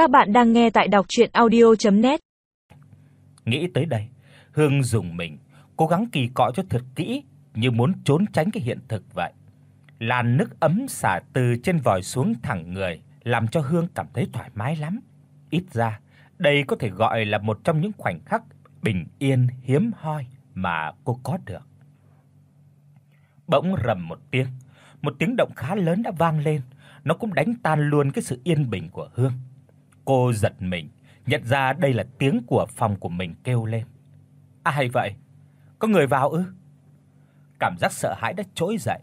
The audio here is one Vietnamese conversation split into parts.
Các bạn đang nghe tại đọc docchuyenaudio.net. Nghĩ tới đây, Hương dùng mình, cố gắng kỳ cọ cho thật kỹ như muốn trốn tránh cái hiện thực vậy. Làn nước ấm xả từ trên vòi xuống thẳng người, làm cho Hương cảm thấy thoải mái lắm. Ít ra, đây có thể gọi là một trong những khoảnh khắc bình yên hiếm hoi mà cô có được. Bỗng rầm một tiếng, một tiếng động khá lớn đã vang lên, nó cũng đánh tan luôn cái sự yên bình của Hương. Cô giật mình, nhận ra đây là tiếng của phòng của mình kêu lên. À, Ai vậy? Có người vào ư? Cảm giác sợ hãi đã trỗi dậy.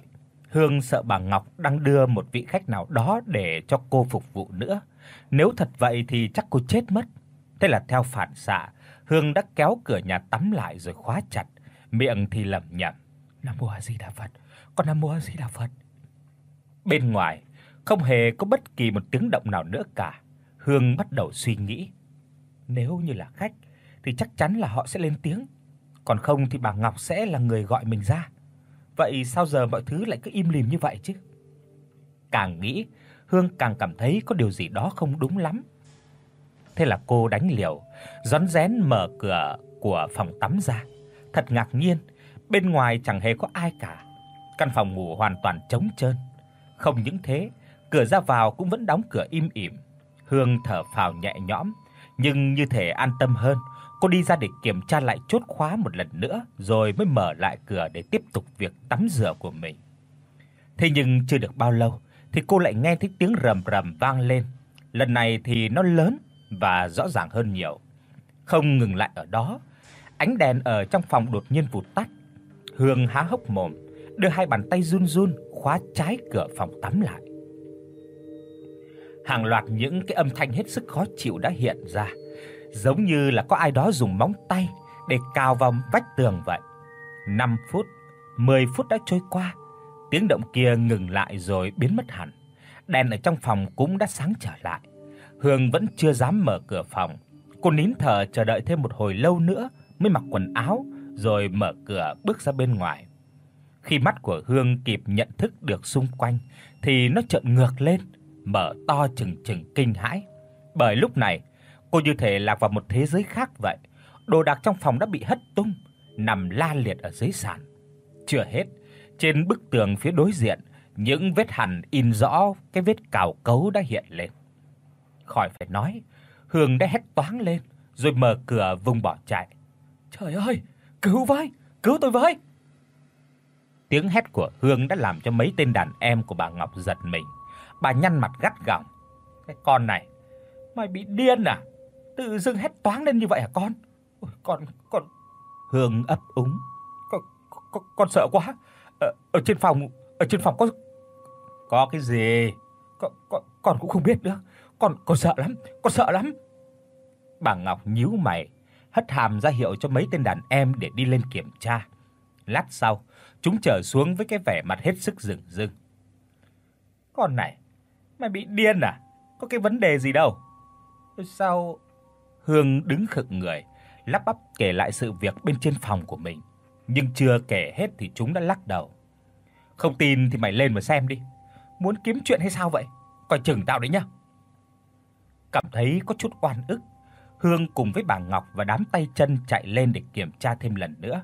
Hương sợ bà Ngọc đang đưa một vị khách nào đó để cho cô phục vụ nữa. Nếu thật vậy thì chắc cô chết mất. Thế là theo phản xạ, Hương đã kéo cửa nhà tắm lại rồi khóa chặt, miệng thì lẩm nhẩm: Nam mô A Di Đà Phật, con Nam mô A Di Đà Phật. Bên ngoài không hề có bất kỳ một tiếng động nào nữa cả. Hương bắt đầu suy nghĩ, nếu như là khách thì chắc chắn là họ sẽ lên tiếng, còn không thì bà Ngọc sẽ là người gọi mình ra. Vậy sao giờ mọi thứ lại cứ im lìm như vậy chứ? Càng nghĩ, Hương càng cảm thấy có điều gì đó không đúng lắm. Thế là cô đánh liều, rón rén mở cửa của phòng tắm ra. Thật ngạc nhiên, bên ngoài chẳng hề có ai cả. Căn phòng ngủ hoàn toàn trống trơn. Không những thế, cửa ra vào cũng vẫn đóng cửa im ỉm. Hương thở phào nhẹ nhõm, nhưng như thể an tâm hơn, cô đi ra để kiểm tra lại chốt khóa một lần nữa rồi mới mở lại cửa để tiếp tục việc tắm rửa của mình. Thế nhưng chưa được bao lâu thì cô lại nghe thấy tiếng rầm rầm vang lên. Lần này thì nó lớn và rõ ràng hơn nhiều. Không ngừng lại ở đó, ánh đèn ở trong phòng đột nhiên vụt tắt. Hương há hốc mồm, đưa hai bàn tay run run khóa trái cửa phòng tắm lại. Hàng loạt những cái âm thanh hết sức khó chịu đã hiện ra, giống như là có ai đó dùng móng tay để cào vào vách tường vậy. 5 phút, 10 phút đã trôi qua, tiếng động kia ngừng lại rồi biến mất hẳn. Đèn ở trong phòng cũng đã sáng trở lại. Hương vẫn chưa dám mở cửa phòng. Cô nín thở chờ đợi thêm một hồi lâu nữa mới mặc quần áo rồi mở cửa bước ra bên ngoài. Khi mắt của Hương kịp nhận thức được xung quanh thì nó trợn ngược lên, mở to trừng trừng kinh hãi. Bởi lúc này, cô như thể lạc vào một thế giới khác vậy. Đồ đạc trong phòng đã bị hất tung, nằm la liệt ở dưới sàn. Chưa hết, trên bức tường phía đối diện, những vết hằn in rõ cái vết cào cấu đã hiện lên. Khỏi phải nói, Hương đã hét toáng lên rồi mở cửa vùng bỏ chạy. Trời ơi, cứu với, cứu tôi với. Tiếng hét của Hương đã làm cho mấy tên đàn em của bà Ngọc giật mình. Bà nhăn mặt gắt gỏng. Cái con này, mày bị điên à? Tự dưng hét toáng lên như vậy hả con? Ôi, con con Hương ấp úng. Con con, con sợ quá. Ở, ở trên phòng, ở trên phòng có có cái gì? Con con con cũng không biết nữa. Con con sợ lắm, con sợ lắm. Bà Ngọc nhíu mày, hất hàm ra hiệu cho mấy tên đàn em để đi lên kiểm tra. Lát sau, chúng trở xuống với cái vẻ mặt hết sức rừng rưng. Con này, mày bị điên à? Có cái vấn đề gì đâu. Sao Hương đứng khựng người, lắp bắp kể lại sự việc bên trên phòng của mình, nhưng chưa kể hết thì chúng đã lắc đầu. Không tin thì mày lên mà xem đi. Muốn kiếm chuyện hay sao vậy? Coi chừng tao đấy nhá. Cảm thấy có chút oan ức, Hương cùng với bà Ngọc và đám tay chân chạy lên để kiểm tra thêm lần nữa.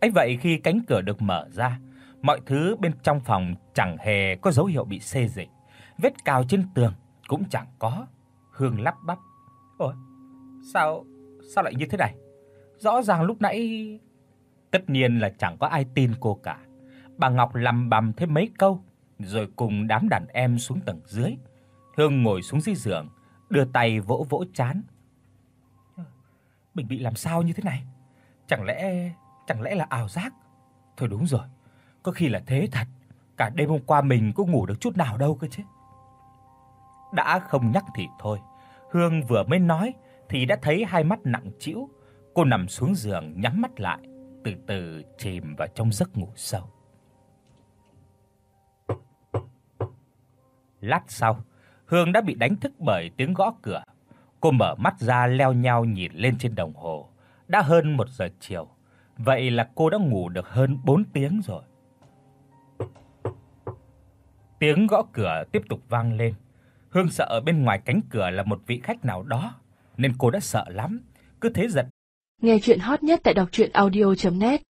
Ấy vậy khi cánh cửa được mở ra, mọi thứ bên trong phòng chẳng hề có dấu hiệu bị xê dịch, vết cào trên tường cũng chẳng có. Hương lắp bắp: "Ôi, sao sao lại như thế này? Rõ ràng lúc nãy..." Tất nhiên là chẳng có ai tin cô cả. Bà Ngọc lầm bầm thêm mấy câu rồi cùng đám đàn em xuống tầng dưới. Hương ngồi xuống dưới giường, đưa tay vỗ vỗ chán Mình bị làm sao như thế này? Chẳng lẽ chẳng lẽ là ảo giác? Thôi đúng rồi, có khi là thế thật. Cả đêm hôm qua mình có ngủ được chút nào đâu cơ chứ. Đã không nhắc thì thôi, Hương vừa mới nói thì đã thấy hai mắt nặng trĩu, cô nằm xuống giường nhắm mắt lại, từ từ chìm vào trong giấc ngủ sâu. Lát sau, Hương đã bị đánh thức bởi tiếng gõ cửa. Cô mở mắt ra leo nhao nhìn lên trên đồng hồ, đã hơn 1 giờ chiều. Vậy là cô đã ngủ được hơn 4 tiếng rồi. Tiếng gõ cửa tiếp tục vang lên. Hương sợ ở bên ngoài cánh cửa là một vị khách nào đó, nên cô đã sợ lắm, cứ thế giật. Nghe truyện hot nhất tại doctruyenaudio.net